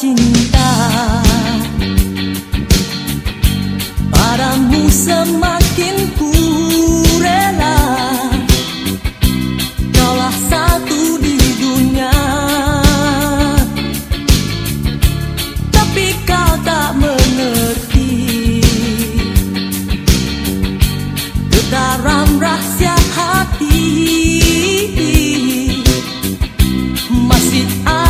cinta. Padamu semakin ku rela. Kaulah satu di dunia. Tapi kau tak mengerti. Getaran rahasia hati. Masih ada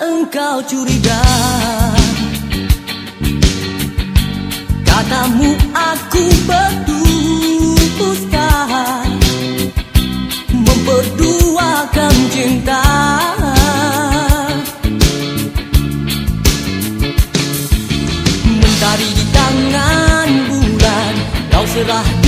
engkau curiga. Katamu aku berdustakan Memperduakan cinta. Mentari di tangan bulan Kau serah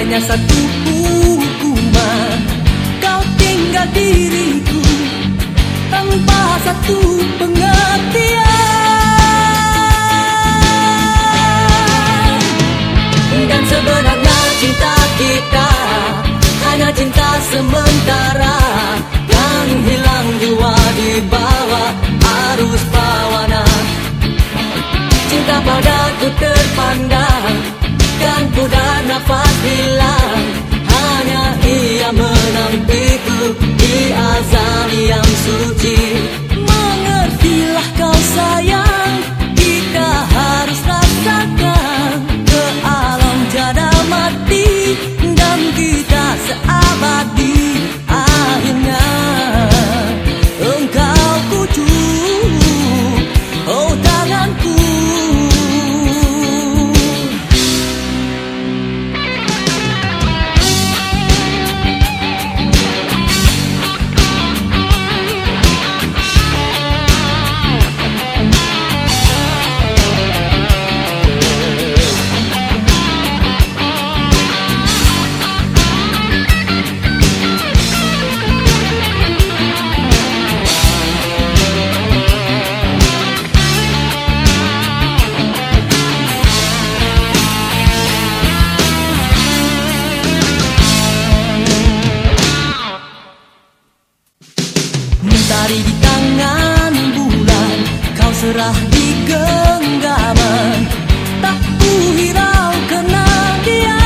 Andainya satu hukuman Kau tinggal diriku Tanpa satu pengertian. Dan sebenarnya cinta kita Hanya cinta sementara Mentari di tangan bulan Kau serah di genggaman. Tak ku hirau kena dia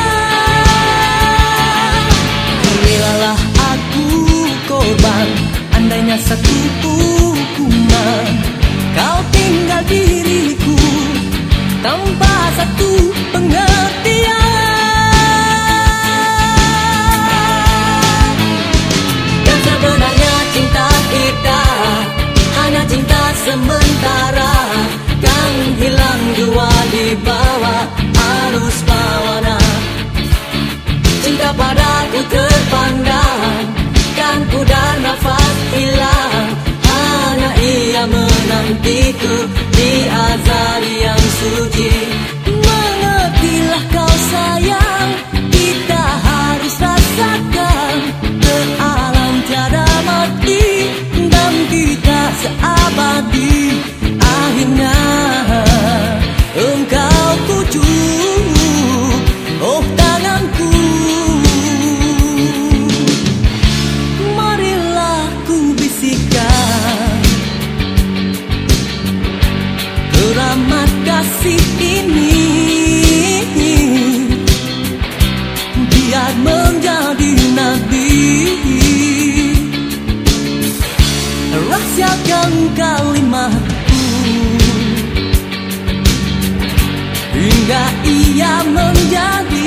Relalah aku korban Andainya satu hukuman. Kau tinggal diriku Tanpa satu pengertian sementara Yang hilang jua di bawah arus bawana Cinta padaku terpandang kasih ini. Biar menjadi nabi. Rahasiakan kalimatku. Hingga ia menjadi